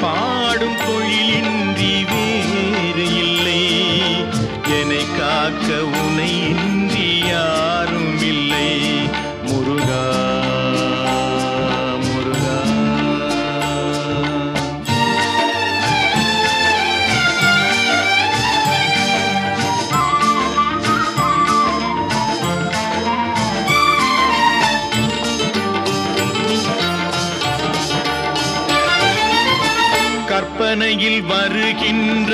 பாடும் தொழிலின்றி வேறு இல்லை. என்னை காக்க உனை இன்றி கற்பனையில் வருகின்ற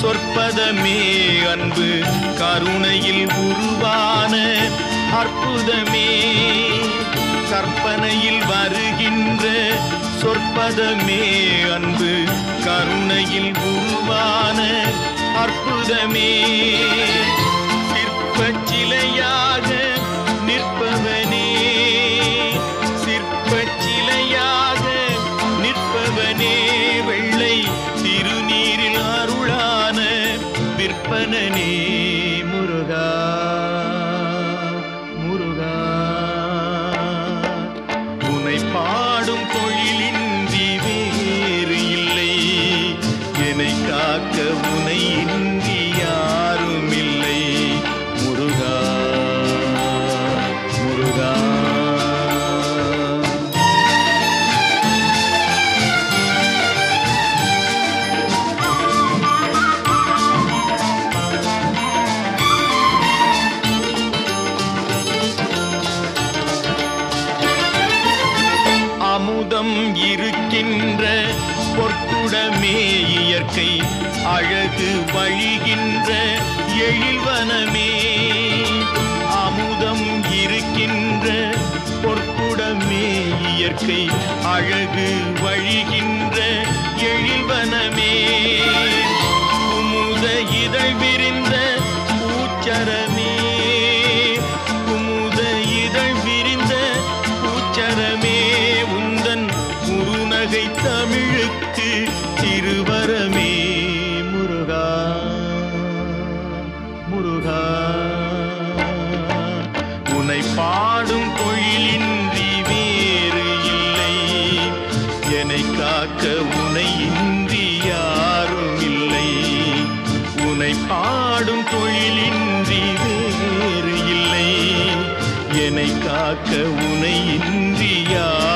சொற்பதமே அன்பு கருணையில் உருவான அற்புதமே. கற்பனையில் வருகின்ற சொற்பதமே அன்பு கருணையில் உருவான அற்புதமே. விற்பனனே அமுதம் இருக்கின்ற பொற்குடமே இயற்கை அழகு வழிகின்ற எழில்வனமே. அமுதம் இருக்கின்ற பொற்குடமே இயற்கை அழகு வழிகின்ற எழில்வனமே. குமுத இதழ் குறுநகை தமிழுக்கு திருவரமே முருகா முருகா. உனை பாடும் தொழிலின்றி வேறு இல்லை. என்னை காக்க உனை இன்றி யாரும் இல்லை. உனை பாடும் தொழிலின்றி வேறு இல்லை. என்னை காக்க உனை இன்றி யாரும்